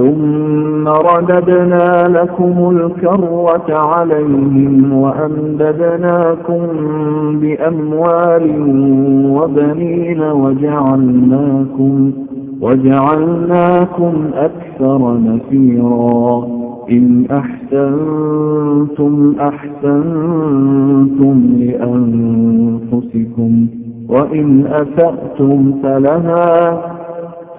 ثم رددنا لكم الكرة عليهم وأمددناكم بأموال وبنين وجعلناكم, وجعلناكم أكثر نفيرا. إن أحسنتم أحسنتم لأنفسكم وإن أسأتم فلها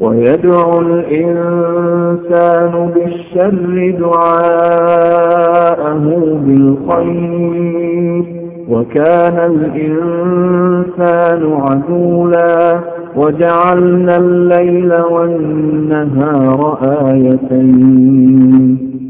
ويدعو الإنسان بالشر دعاءه بالخير. وكان الإنسان عدولا وجعلنا الليل والنهار آيتين.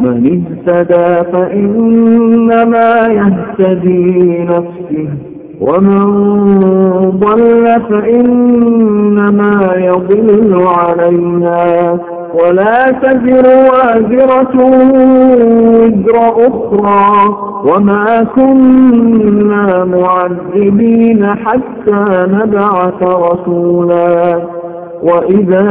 من اهتدى فإنما يهتدي لنفسه. ومن ضل فإنما يضل عليها ولا تزر وازرة وزر أخرى. وما كنا معذبين حتى نبعث رسولا. وإذا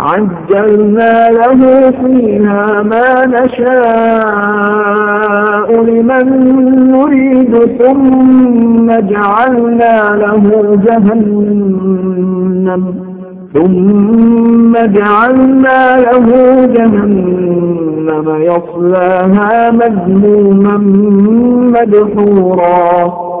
عجلنا له فيها ما نشاء لمن نريد ثم جعلنا له جهنم ثم جعلنا له جهنم يصلاها مذموما مدحورا.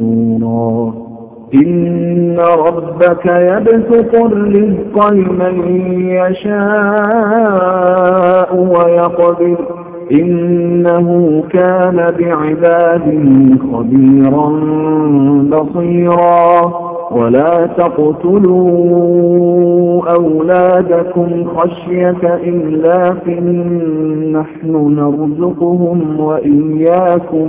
محسورا إن ربك يبسط الرزق لمن يشاء ويقدر. إنه كان بعباده خبيرا بصيرا. ولا تقتلوا أولادكم خشية إملاق. نحن نرزقهم وإياكم.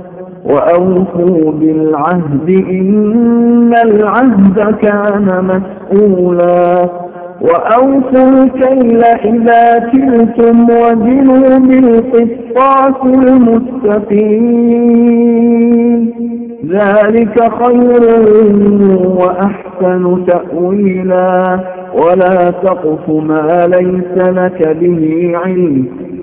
وأوفوا بالعهد إن العهد كان مسؤولا. وأوفوا الكيل إذا كلتم وزنوا بالقسطاس المستقيم. ذلك خير وأحسن تأويلا. ولا تقف ما ليس لك به علم.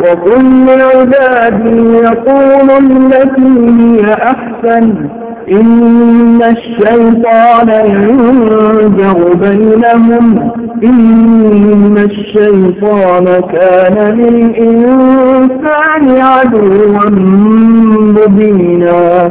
وكل عبادي يقول التي هي أحسن. إن الشيطان ينزغ بينهم. إن الشيطان كان للإنسان عدوا مبينا.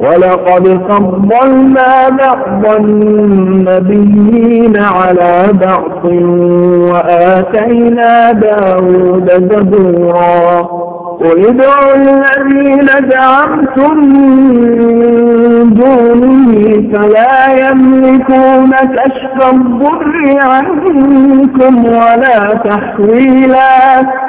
ولقد فضلنا بعض النبيين على بعض وآتينا داود زبورا. قل ادعوا الذين زعمتم من دونه فلا يملكون كشف الضر عنكم ولا تحويلا.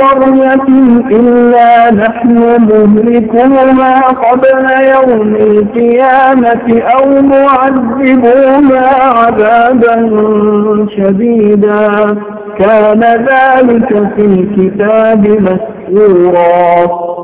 قرية إلا نحن مهلكوها قبل يوم القيامة أو معذبوها عذابا شديدا. كان ذلك في الكتاب مسؤورا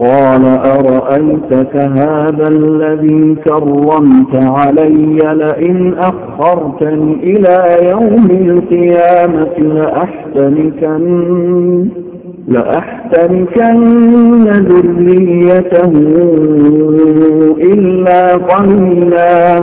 قال أرأيتك هذا الذي كرمت علي لئن أخرتني إلى يوم القيامة لأحتنكن لأحتركن ذريته إلا قليلا.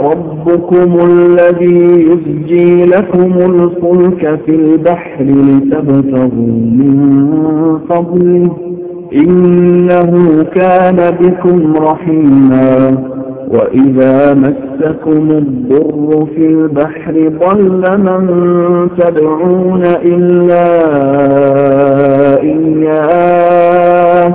ربكم الذي يسجي لكم الفلك في البحر لتبتغوا من فضله. إنه كان بكم رحيما. وإذا مسكم الضر في البحر ضل من تدعون إلا إياه.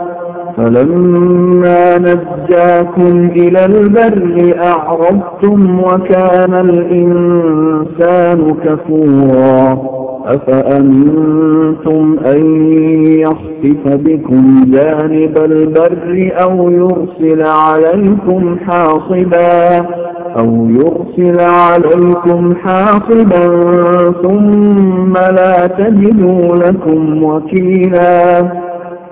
فلما نجاكم إلى البر أعرضتم وكان الإنسان كفورا. أفأمنتم أن يخسف بكم جانب البر أو يرسل عليكم حاصبا؟ أو يرسل عليكم حاصبا ثم لا تجدوا لكم وكيلا.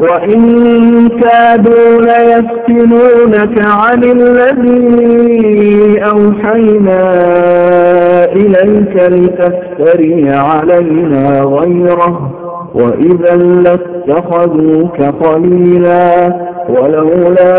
وإن كادوا ليفتنونك عن الذي أوحينا إليك لتفتري علينا غيره وإذا لاتخذوك قليلا ولولا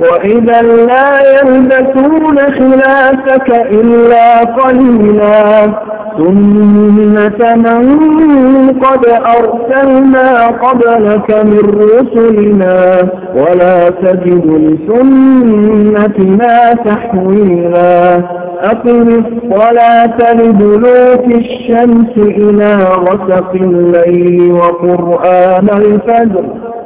وإذا لا يلبسون خلافك إلا قليلا سنة من قد أرسلنا قبلك من رسلنا ولا تجد لسنتنا تحويلا أقم الصلاة لدلوك الشمس إلى غسق الليل وقرآن الفجر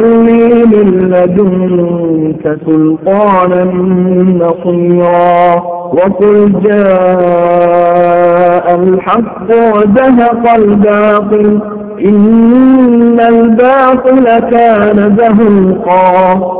لي من لدنك سلطانا نصيرا. وقل جاء الحق وزهق الباطل. إن الباطل كان زهوقا.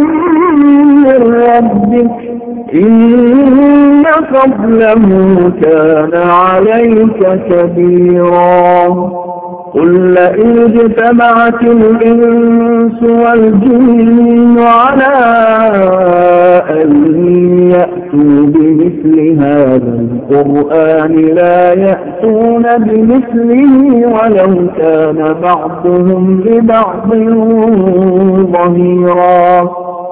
من ربك. إن فضله كان عليك كبيرا. قل لئن اجتمعت الإنس والجن على أن يأتوا بمثل هذا القرآن لا يأتون بمثله ولو كان بعضهم لبعض ظهيرا.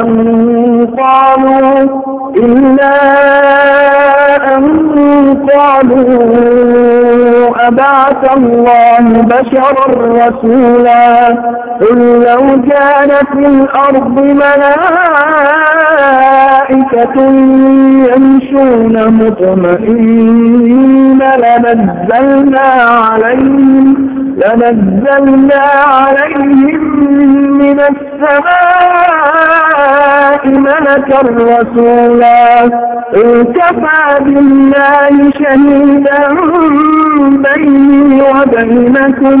أن قالوا إلا أن قالوا أبعث الله بشرا رسولا قل لو كان في الأرض ملائكة يمشون مطمئنين لنزلنا عليهم لنزلنا عليهم من السماء ملكا رسولا. كفى بالله شهيدا بيني وبينكم.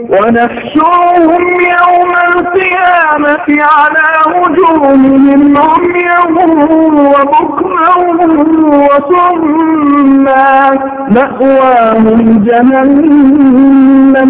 ونحشرهم يوم القيامة على وجوههم عميا وبكما وصما مأواهم جهنم.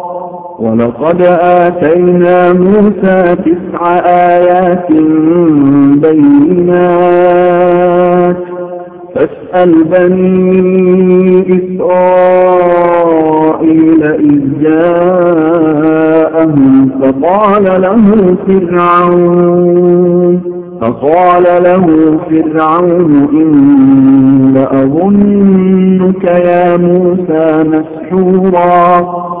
ولقد آتينا موسى تسع آيات بينات. فاسأل بني إسرائيل إذ جاءهم فقال له فرعون فقال له فرعون إن أظنك يا موسى مسحورا.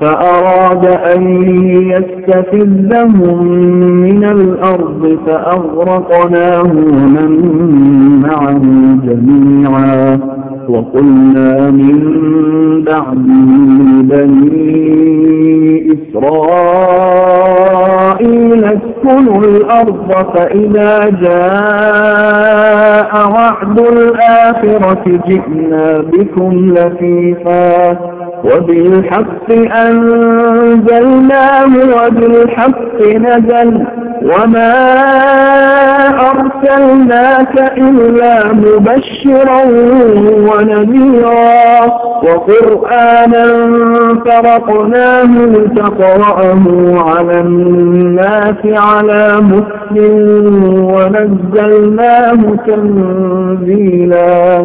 فأراد أن يستفزهم من الأرض فأغرقناه ومن معه جميعا. وقلنا من بعد بني إسرائيل اسكنوا الأرض فإذا جاء وعد الآخرة جئنا بكم لفيفا. وبالحق أنزلناه وبالحق نزل وما أرسلناك إلا مبشرا ونذيرا وقرآنا فرقناه لتقرأه على الناس على مسلم ونزلناه تنزيلا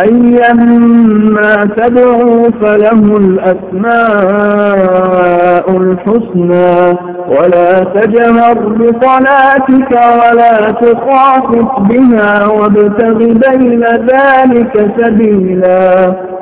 أيما تدعوا فله الأسماء الحسنى ولا تجهر بصلاتك ولا تخافت بها وابتغ بين ذلك سبيلا.